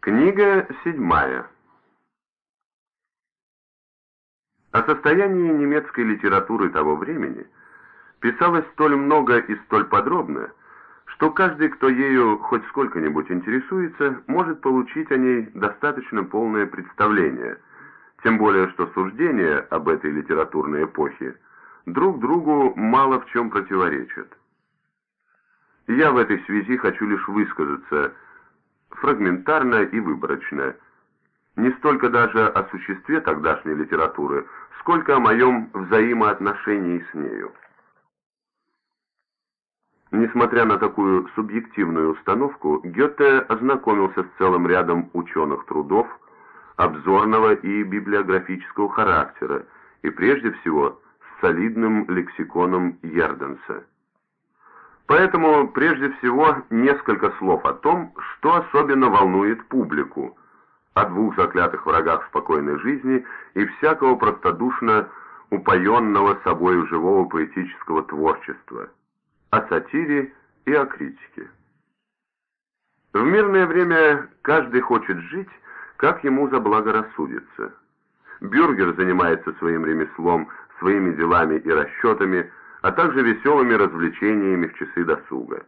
Книга седьмая. О состоянии немецкой литературы того времени писалось столь много и столь подробно, что каждый, кто ею хоть сколько-нибудь интересуется, может получить о ней достаточно полное представление, тем более что суждения об этой литературной эпохе друг другу мало в чем противоречат. Я в этой связи хочу лишь высказаться – фрагментарно и выборочно. Не столько даже о существе тогдашней литературы, сколько о моем взаимоотношении с нею. Несмотря на такую субъективную установку, Гёте ознакомился с целым рядом ученых трудов обзорного и библиографического характера, и прежде всего с солидным лексиконом Ярденса. Поэтому прежде всего несколько слов о том, что особенно волнует публику, о двух заклятых врагах спокойной жизни и всякого простодушно упоенного собою живого поэтического творчества, о сатире и о критике. В мирное время каждый хочет жить, как ему заблагорассудится. Бюргер занимается своим ремеслом, своими делами и расчетами – а также веселыми развлечениями в часы досуга.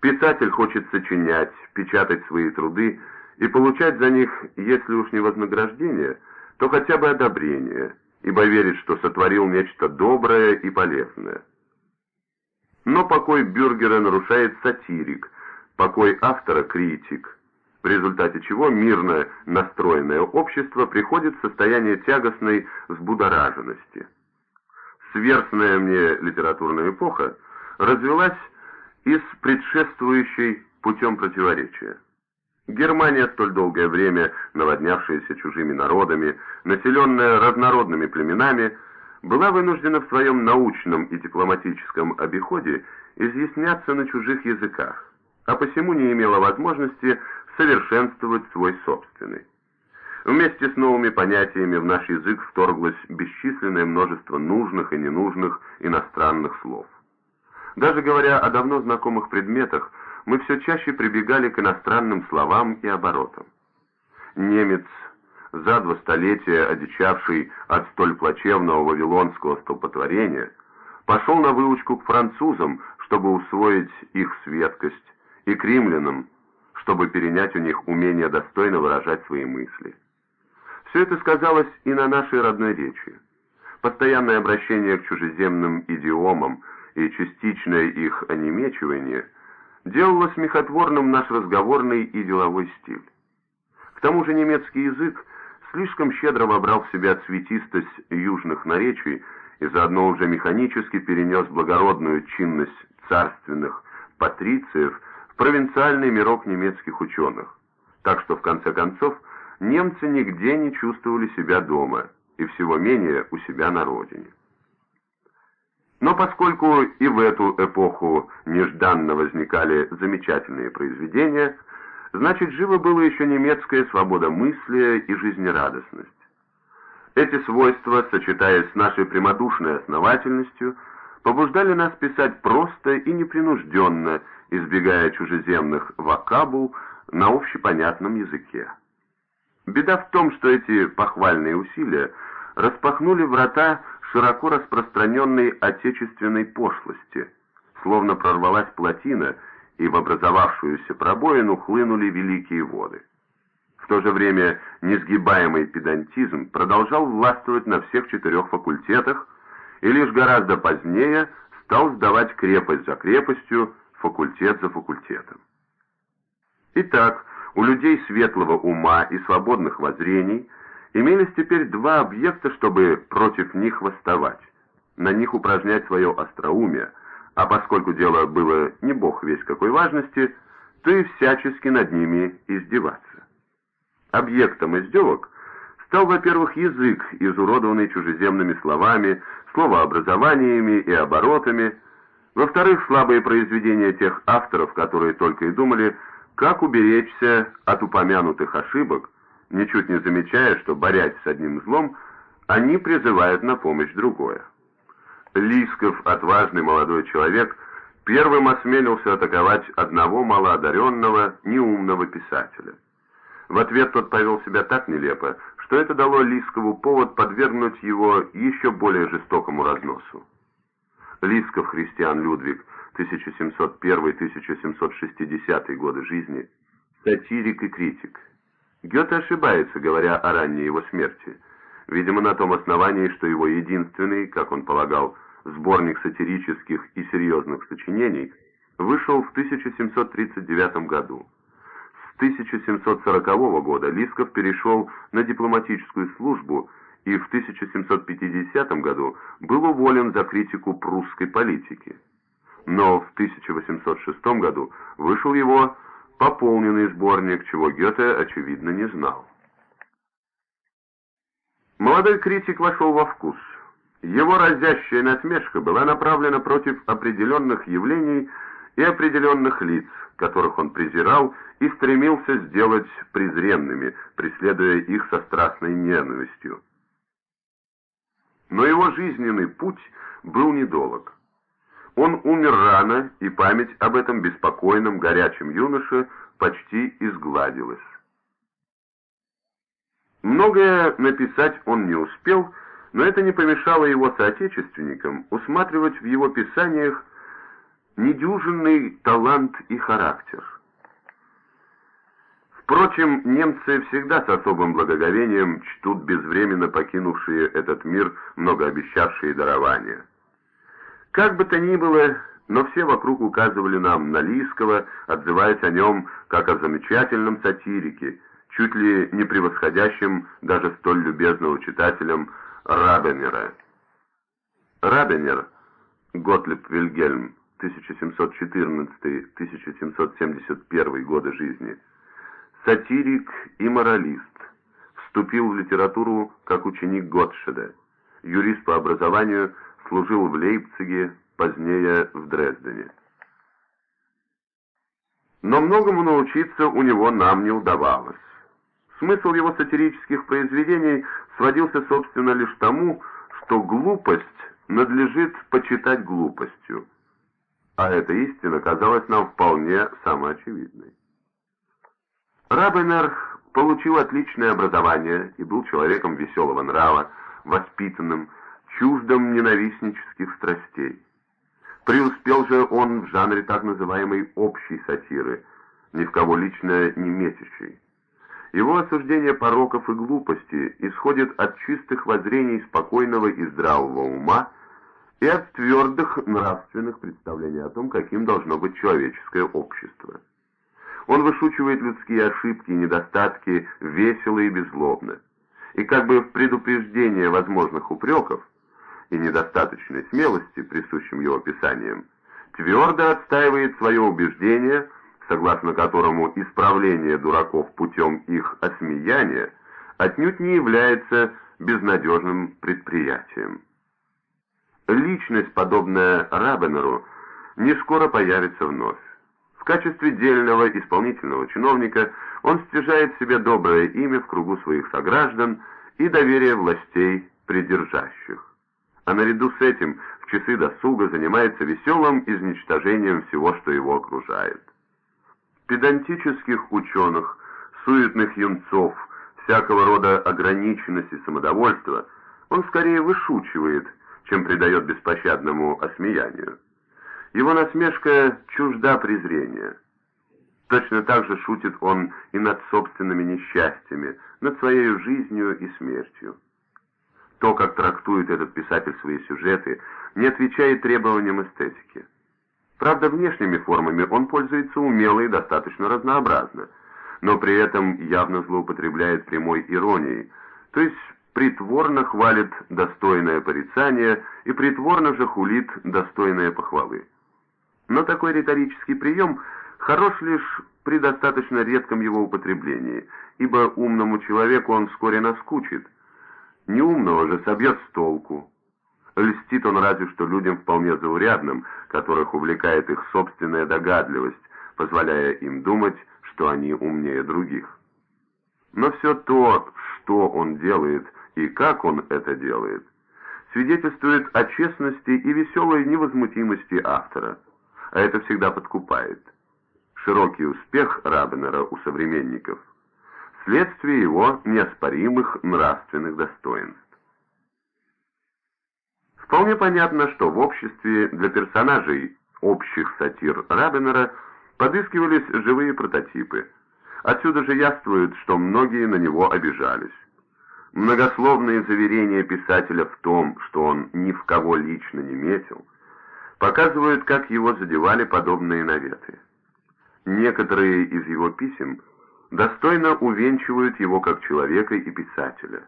Писатель хочет сочинять, печатать свои труды и получать за них, если уж не вознаграждение, то хотя бы одобрение, ибо верит, что сотворил нечто доброе и полезное. Но покой бюргера нарушает сатирик, покой автора – критик, в результате чего мирно настроенное общество приходит в состояние тягостной взбудораженности – сверстная мне литературная эпоха развелась из предшествующей путем противоречия. Германия, столь долгое время наводнявшаяся чужими народами, населенная разнородными племенами, была вынуждена в своем научном и дипломатическом обиходе изъясняться на чужих языках, а посему не имела возможности совершенствовать свой собственный. Вместе с новыми понятиями в наш язык вторглось бесчисленное множество нужных и ненужных иностранных слов. Даже говоря о давно знакомых предметах, мы все чаще прибегали к иностранным словам и оборотам. Немец, за два столетия одичавший от столь плачевного вавилонского столпотворения, пошел на выучку к французам, чтобы усвоить их светкость, и к римлянам, чтобы перенять у них умение достойно выражать свои мысли. Все это сказалось и на нашей родной речи. Постоянное обращение к чужеземным идиомам и частичное их онемечивание делало смехотворным наш разговорный и деловой стиль. К тому же немецкий язык слишком щедро вобрал в себя цветистость южных наречий и заодно уже механически перенес благородную чинность царственных патрициев в провинциальный мирок немецких ученых. Так что в конце концов немцы нигде не чувствовали себя дома, и всего менее у себя на родине. Но поскольку и в эту эпоху нежданно возникали замечательные произведения, значит, живо было еще немецкая свобода мысли и жизнерадостность. Эти свойства, сочетаясь с нашей прямодушной основательностью, побуждали нас писать просто и непринужденно, избегая чужеземных вокабул на общепонятном языке. Беда в том, что эти похвальные усилия распахнули врата широко распространенной отечественной пошлости, словно прорвалась плотина, и в образовавшуюся пробоину хлынули великие воды. В то же время несгибаемый педантизм продолжал властвовать на всех четырех факультетах и лишь гораздо позднее стал сдавать крепость за крепостью, факультет за факультетом. Итак, у людей светлого ума и свободных воззрений имелись теперь два объекта, чтобы против них восставать, на них упражнять свое остроумие, а поскольку дело было не бог весь какой важности, то и всячески над ними издеваться. Объектом издевок стал, во-первых, язык, изуродованный чужеземными словами, словообразованиями и оборотами, во-вторых, слабые произведения тех авторов, которые только и думали как уберечься от упомянутых ошибок, ничуть не замечая, что, борясь с одним злом, они призывают на помощь другое. Лисков, отважный молодой человек, первым осмелился атаковать одного малоодаренного, неумного писателя. В ответ тот повел себя так нелепо, что это дало Лискову повод подвергнуть его еще более жестокому разносу. Лисков Христиан Людвиг, 1701-1760 годы жизни, сатирик и критик. Гёте ошибается, говоря о ранней его смерти, видимо на том основании, что его единственный, как он полагал, сборник сатирических и серьезных сочинений вышел в 1739 году. С 1740 года Лисков перешел на дипломатическую службу и в 1750 году был уволен за критику прусской политики. Но в 1806 году вышел его пополненный сборник, чего Гёте, очевидно, не знал. Молодой критик вошел во вкус. Его разящая насмешка была направлена против определенных явлений и определенных лиц, которых он презирал и стремился сделать презренными, преследуя их со страстной ненавистью. Но его жизненный путь был недолг. Он умер рано, и память об этом беспокойном, горячем юноше почти изгладилась. Многое написать он не успел, но это не помешало его соотечественникам усматривать в его писаниях недюжинный талант и характер. Впрочем, немцы всегда с особым благоговением чтут безвременно покинувшие этот мир многообещавшие дарования. Как бы то ни было, но все вокруг указывали нам на Лискова, отзываясь о нем как о замечательном сатирике, чуть ли не превосходящем даже столь любезного читателям Рабенера. Рабенер, Готлиб Вильгельм, 1714-1771 годы жизни, сатирик и моралист, вступил в литературу как ученик Готшеда, юрист по образованию, служил в Лейпциге, позднее в Дрездене. Но многому научиться у него нам не удавалось. Смысл его сатирических произведений сводился, собственно, лишь тому, что глупость надлежит почитать глупостью. А эта истина казалась нам вполне самоочевидной. Рабенер получил отличное образование и был человеком веселого нрава, воспитанным, чуждым ненавистнических страстей. Преуспел же он в жанре так называемой общей сатиры, ни в кого лично не метящей. Его осуждение пороков и глупости исходит от чистых воззрений спокойного и здравого ума и от твердых нравственных представлений о том, каким должно быть человеческое общество. Он вышучивает людские ошибки и недостатки весело и беззлобно. И как бы в предупреждение возможных упреков и недостаточной смелости, присущим его писаниям, твердо отстаивает свое убеждение, согласно которому исправление дураков путем их осмеяния отнюдь не является безнадежным предприятием. Личность, подобная Рабенеру, не скоро появится вновь качестве дельного исполнительного чиновника он стяжает себе доброе имя в кругу своих сограждан и доверие властей придержащих. А наряду с этим в часы досуга занимается веселым изничтожением всего, что его окружает. Педантических ученых, суетных юнцов, всякого рода ограниченности самодовольства он скорее вышучивает, чем придает беспощадному осмеянию. Его насмешка чужда презрения. Точно так же шутит он и над собственными несчастьями, над своей жизнью и смертью. То, как трактует этот писатель свои сюжеты, не отвечает требованиям эстетики. Правда, внешними формами он пользуется умело и достаточно разнообразно, но при этом явно злоупотребляет прямой иронией, то есть притворно хвалит достойное порицание и притворно же хулит достойное похвалы. Но такой риторический прием хорош лишь при достаточно редком его употреблении, ибо умному человеку он вскоре наскучит. Неумного же собьет с толку. Льстит он разве что людям вполне заурядным, которых увлекает их собственная догадливость, позволяя им думать, что они умнее других. Но все то, что он делает и как он это делает, свидетельствует о честности и веселой невозмутимости автора а это всегда подкупает. Широкий успех Рабнера у современников вследствие его неоспоримых нравственных достоинств. Вполне понятно, что в обществе для персонажей общих сатир Рабинера подыскивались живые прототипы. Отсюда же яствует, что многие на него обижались. Многословные заверения писателя в том, что он ни в кого лично не метил, показывают, как его задевали подобные наветы. Некоторые из его писем достойно увенчивают его как человека и писателя.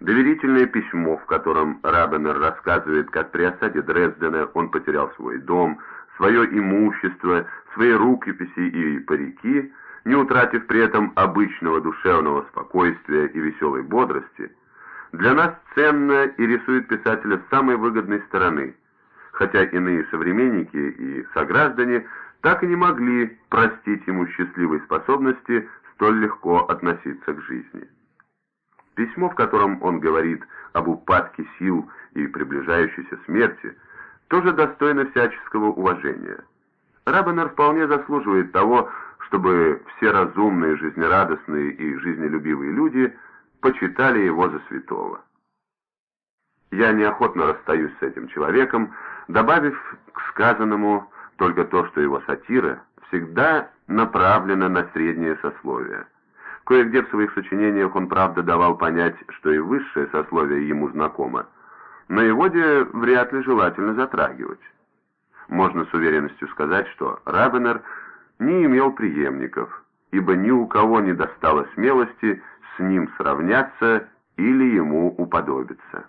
Доверительное письмо, в котором Рабенер рассказывает, как при осаде Дрездена он потерял свой дом, свое имущество, свои рукописи и парики, не утратив при этом обычного душевного спокойствия и веселой бодрости, для нас ценно и рисует писателя с самой выгодной стороны, хотя иные современники и сограждане так и не могли простить ему счастливой способности столь легко относиться к жизни. Письмо, в котором он говорит об упадке сил и приближающейся смерти, тоже достойно всяческого уважения. Рабенер вполне заслуживает того, чтобы все разумные, жизнерадостные и жизнелюбивые люди почитали его за святого. Я неохотно расстаюсь с этим человеком, добавив к сказанному только то, что его сатира всегда направлена на среднее сословие. Кое-где в своих сочинениях он, правда, давал понять, что и высшее сословие ему знакомо, но его де вряд ли желательно затрагивать. Можно с уверенностью сказать, что Рабенер не имел преемников, ибо ни у кого не достало смелости с ним сравняться или ему уподобиться.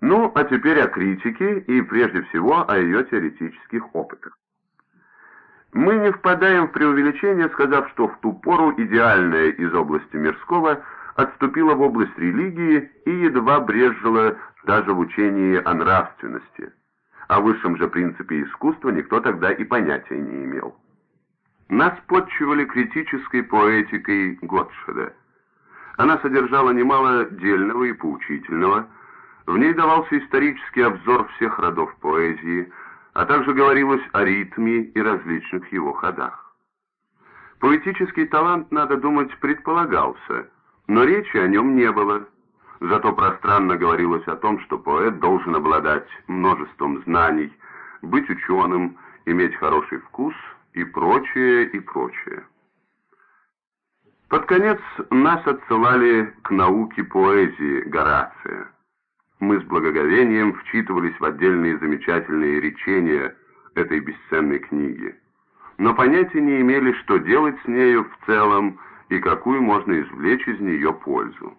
Ну, а теперь о критике и прежде всего о ее теоретических опытах. Мы не впадаем в преувеличение, сказав, что в ту пору идеальное из области мирского отступило в область религии и едва брезжило даже в учении о нравственности. О высшем же принципе искусства никто тогда и понятия не имел. Нас подчивали критической поэтикой Готшеда. Она содержала немало дельного и поучительного, в ней давался исторический обзор всех родов поэзии, а также говорилось о ритме и различных его ходах. Поэтический талант, надо думать, предполагался, но речи о нем не было. Зато пространно говорилось о том, что поэт должен обладать множеством знаний, быть ученым, иметь хороший вкус и прочее, и прочее. Под конец нас отсылали к науке поэзии Горация мы с благоговением вчитывались в отдельные замечательные речения этой бесценной книги, но понятия не имели, что делать с нею в целом и какую можно извлечь из нее пользу.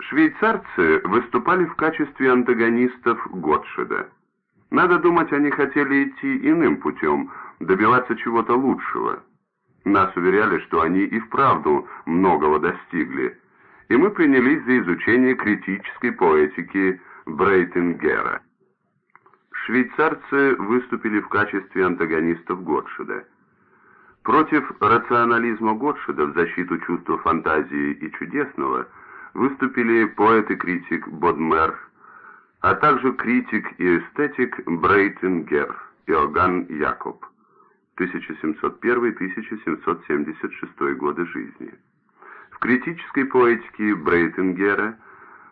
Швейцарцы выступали в качестве антагонистов Готшеда. Надо думать, они хотели идти иным путем, добиваться чего-то лучшего. Нас уверяли, что они и вправду многого достигли – и мы принялись за изучение критической поэтики Брейтингера. Швейцарцы выступили в качестве антагонистов Готшеда. Против рационализма Готшеда в защиту чувства фантазии и чудесного выступили поэт и критик Бодмер, а также критик и эстетик Брейтингер Иоганн Якоб, 1701-1776 годы жизни. В критической поэтике Брейтингера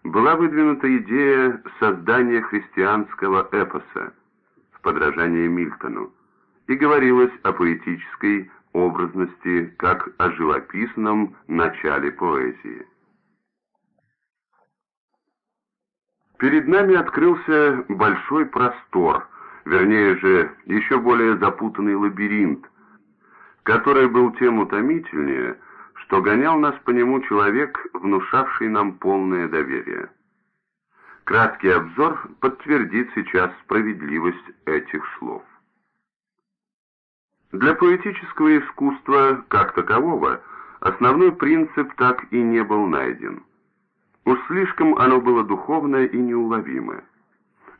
была выдвинута идея создания христианского эпоса в подражание Мильтону и говорилось о поэтической образности как о живописном начале поэзии. Перед нами открылся большой простор, вернее же, еще более запутанный лабиринт, который был тем утомительнее, что гонял нас по нему человек, внушавший нам полное доверие. Краткий обзор подтвердит сейчас справедливость этих слов. Для поэтического искусства, как такового, основной принцип так и не был найден. Уж слишком оно было духовное и неуловимое.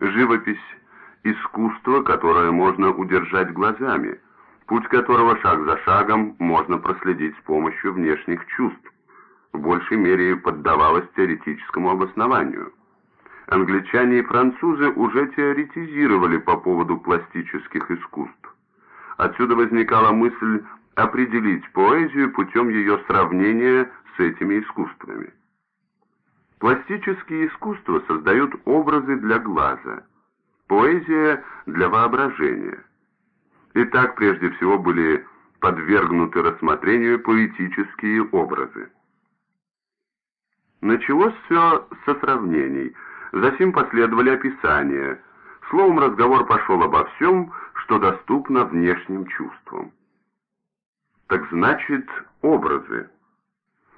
Живопись – искусство, которое можно удержать глазами – путь которого шаг за шагом можно проследить с помощью внешних чувств, в большей мере поддавалось теоретическому обоснованию. Англичане и французы уже теоретизировали по поводу пластических искусств, Отсюда возникала мысль определить поэзию путем ее сравнения с этими искусствами. Пластические искусства создают образы для глаза, поэзия для воображения. И так прежде всего были подвергнуты рассмотрению поэтические образы. Началось все со сравнений, затем последовали описания. Словом, разговор пошел обо всем, что доступно внешним чувствам. Так значит, образы.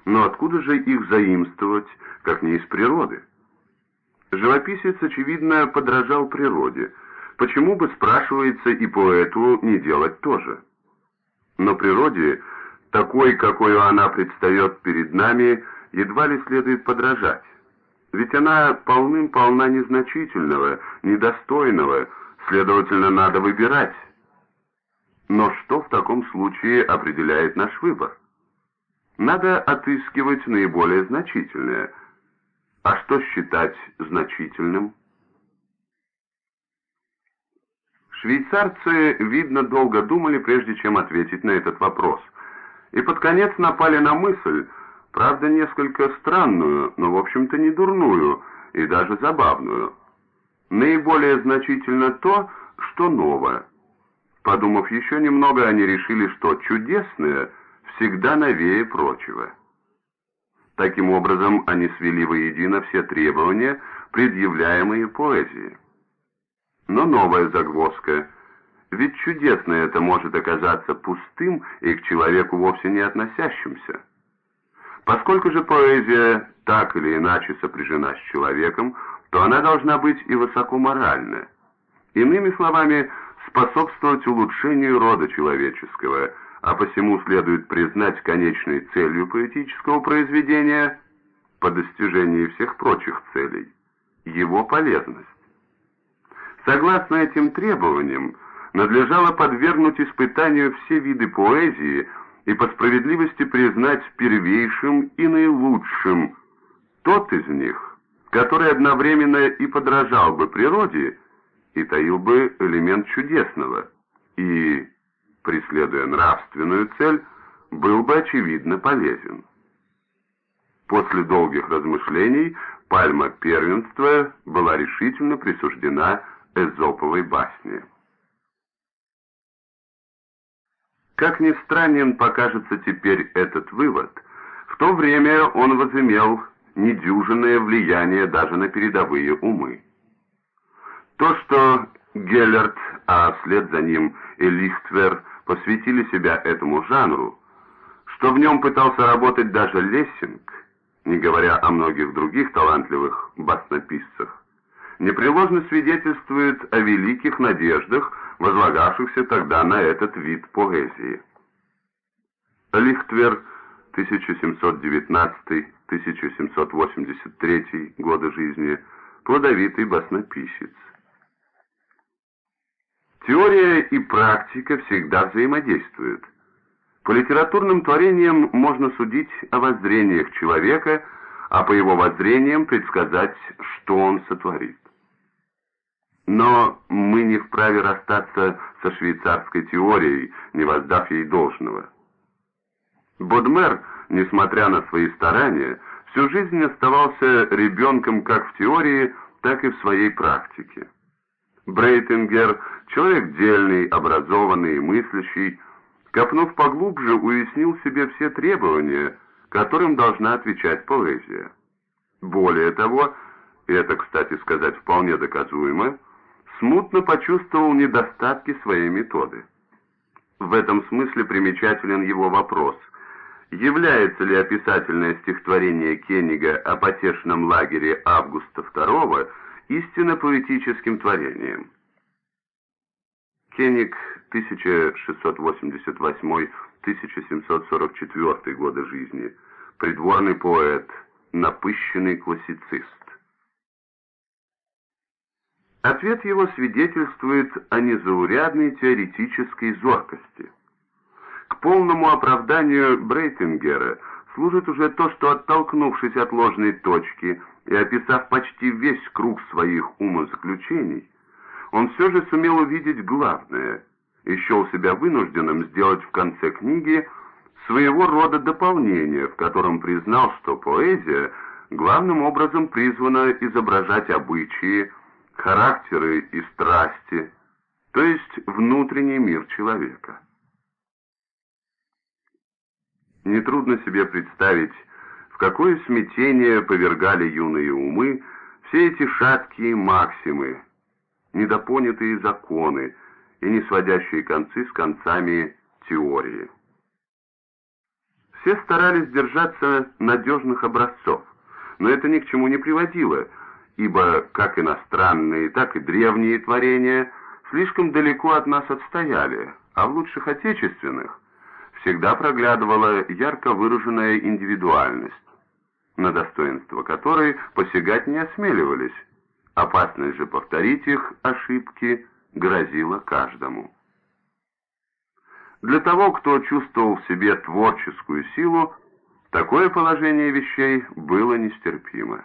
Но откуда же их заимствовать, как не из природы? Живописец, очевидно, подражал природе. Почему бы, спрашивается, и поэту не делать тоже? Но природе, такой, какой она предстает перед нами, едва ли следует подражать. Ведь она полным-полна незначительного, недостойного, следовательно, надо выбирать. Но что в таком случае определяет наш выбор? Надо отыскивать наиболее значительное. А что считать значительным? Швейцарцы, видно, долго думали, прежде чем ответить на этот вопрос. И под конец напали на мысль, правда, несколько странную, но, в общем-то, не дурную и даже забавную. Наиболее значительно то, что новое. Подумав еще немного, они решили, что чудесное всегда новее прочего. Таким образом, они свели воедино все требования, предъявляемые поэзии. Но новая загвоздка. Ведь чудесное это может оказаться пустым и к человеку вовсе не относящимся. Поскольку же поэзия так или иначе сопряжена с человеком, то она должна быть и высокоморальна. Иными словами, способствовать улучшению рода человеческого, а посему следует признать конечной целью поэтического произведения по достижении всех прочих целей его полезность. Согласно этим требованиям, надлежало подвергнуть испытанию все виды поэзии и по справедливости признать первейшим и наилучшим тот из них, который одновременно и подражал бы природе, и таил бы элемент чудесного, и, преследуя нравственную цель, был бы очевидно полезен. После долгих размышлений пальма первенства была решительно присуждена эзоповой басни. Как ни странен покажется теперь этот вывод, в то время он возымел недюжинное влияние даже на передовые умы. То, что Геллерт, а вслед за ним и Лихтвер посвятили себя этому жанру, что в нем пытался работать даже Лессинг, не говоря о многих других талантливых баснописцах, непреложно свидетельствует о великих надеждах, возлагавшихся тогда на этот вид поэзии. Лихтвер, 1719-1783 годы жизни, плодовитый баснописец. Теория и практика всегда взаимодействуют. По литературным творениям можно судить о воззрениях человека, а по его воззрениям предсказать, что он сотворит. Но мы не вправе расстаться со швейцарской теорией, не воздав ей должного. Бодмер, несмотря на свои старания, всю жизнь оставался ребенком как в теории, так и в своей практике. Брейтингер, человек дельный, образованный и мыслящий, копнув поглубже, уяснил себе все требования, которым должна отвечать поэзия. Более того, и это, кстати сказать, вполне доказуемо, смутно почувствовал недостатки своей методы. В этом смысле примечателен его вопрос, является ли описательное стихотворение Кеннига о потешном лагере Августа II истинно поэтическим творением. Кенниг 1688-1744 годы жизни, придворный поэт, напыщенный классицист. Ответ его свидетельствует о незаурядной теоретической зоркости. К полному оправданию Брейтингера служит уже то, что, оттолкнувшись от ложной точки и описав почти весь круг своих умозаключений, он все же сумел увидеть главное и счел себя вынужденным сделать в конце книги своего рода дополнение, в котором признал, что поэзия главным образом призвана изображать обычаи, характеры и страсти, то есть внутренний мир человека. Нетрудно себе представить, в какое смятение повергали юные умы все эти шаткие максимы, недопонятые законы и не сводящие концы с концами теории. Все старались держаться надежных образцов, но это ни к чему не приводило, ибо как иностранные, так и древние творения слишком далеко от нас отстояли, а в лучших отечественных всегда проглядывала ярко выраженная индивидуальность, на достоинство которой посягать не осмеливались, опасность же повторить их ошибки грозила каждому. Для того, кто чувствовал в себе творческую силу, такое положение вещей было нестерпимо.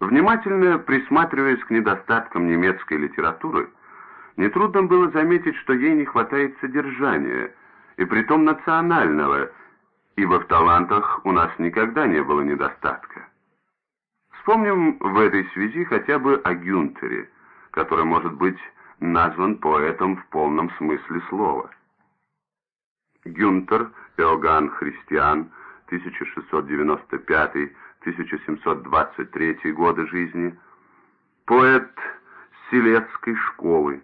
Внимательно присматриваясь к недостаткам немецкой литературы, нетрудно было заметить, что ей не хватает содержания, и притом национального, ибо в талантах у нас никогда не было недостатка. Вспомним в этой связи хотя бы о Гюнтере, который может быть назван поэтом в полном смысле слова. Гюнтер Иоганн Христиан, 1695-1723 годы жизни, поэт Силецкой школы,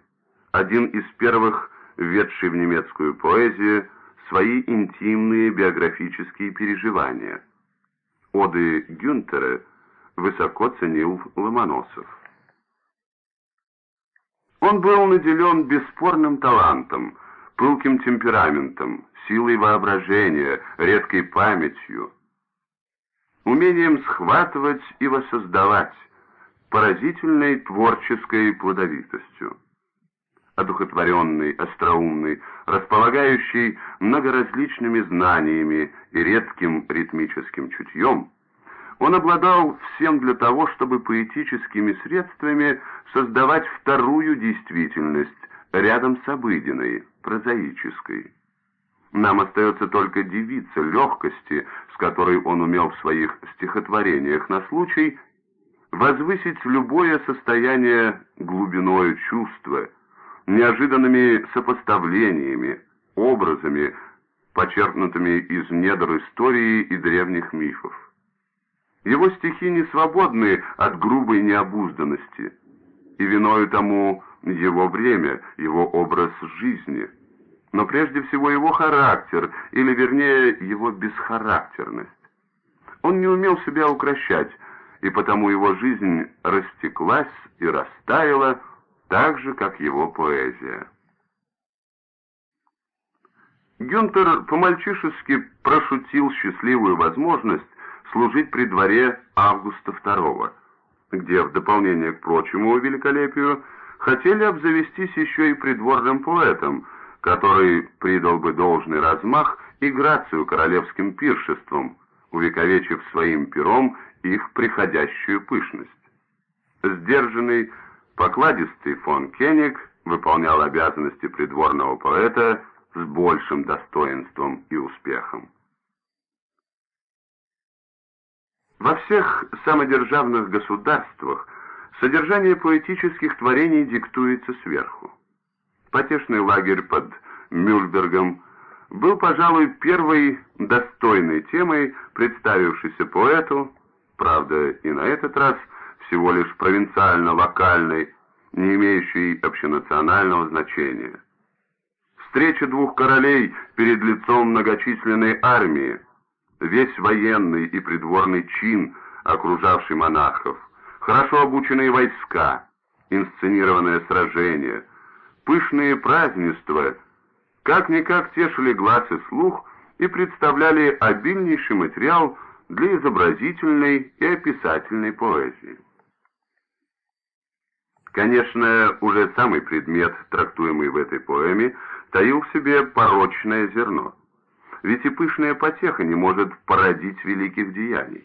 один из первых введший в немецкую поэзию свои интимные биографические переживания. Оды Гюнтера высоко ценил Ломоносов. Он был наделен бесспорным талантом, пылким темпераментом, силой воображения, редкой памятью, умением схватывать и воссоздавать, поразительной творческой плодовитостью. Одухотворенный, остроумный, располагающий многоразличными знаниями и редким ритмическим чутьем, он обладал всем для того, чтобы поэтическими средствами создавать вторую действительность рядом с обыденной, прозаической. Нам остается только дивиться легкости, с которой он умел в своих стихотворениях на случай возвысить любое состояние глубиною чувства, неожиданными сопоставлениями, образами, почерпнутыми из недр истории и древних мифов. Его стихи не свободны от грубой необузданности, и виною тому его время, его образ жизни, но прежде всего его характер, или вернее его бесхарактерность. Он не умел себя укращать, и потому его жизнь растеклась и растаяла так же, как его поэзия. Гюнтер по-мальчишески прошутил счастливую возможность служить при дворе Августа II, где, в дополнение к прочему великолепию, хотели обзавестись еще и придворным поэтом, который придал бы должный размах и грацию королевским пиршеством, увековечив своим пером их приходящую пышность. Сдержанный, покладистый фон Кеник выполнял обязанности придворного поэта с большим достоинством и успехом. Во всех самодержавных государствах содержание поэтических творений диктуется сверху. Потешный лагерь под Мюльбергом был, пожалуй, первой достойной темой, представившейся поэту, правда, и на этот раз всего лишь провинциально-локальной, не имеющей общенационального значения. Встреча двух королей перед лицом многочисленной армии, весь военный и придворный чин, окружавший монархов, хорошо обученные войска, инсценированное сражение, пышные празднества, как-никак тешили глаз и слух и представляли обильнейший материал для изобразительной и описательной поэзии. Конечно, уже самый предмет, трактуемый в этой поэме, таил в себе порочное зерно – ведь и пышная потеха не может породить великих деяний.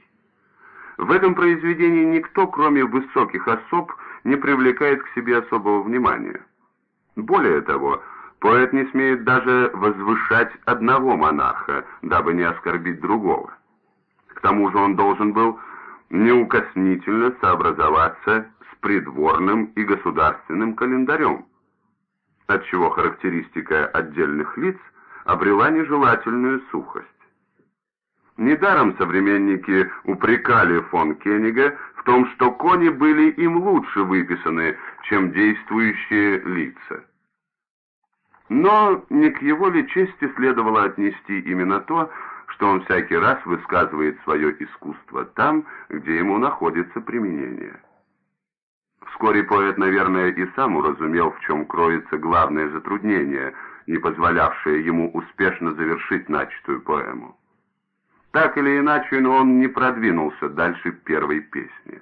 В этом произведении никто, кроме высоких особ, не привлекает к себе особого внимания. Более того, поэт не смеет даже возвышать одного монарха, дабы не оскорбить другого. К тому же он должен был неукоснительно сообразоваться с придворным и государственным календарем, отчего характеристика отдельных лиц обрела нежелательную сухость. Недаром современники упрекали фон Кенига в том, что кони были им лучше выписаны, чем действующие лица. Но не к его ли чести следовало отнести именно то, что он всякий раз высказывает свое искусство там, где ему находится применение. Вскоре поэт, наверное, и сам уразумел, в чем кроется главное затруднение, не позволявшее ему успешно завершить начатую поэму. Так или иначе, но он не продвинулся дальше первой песни.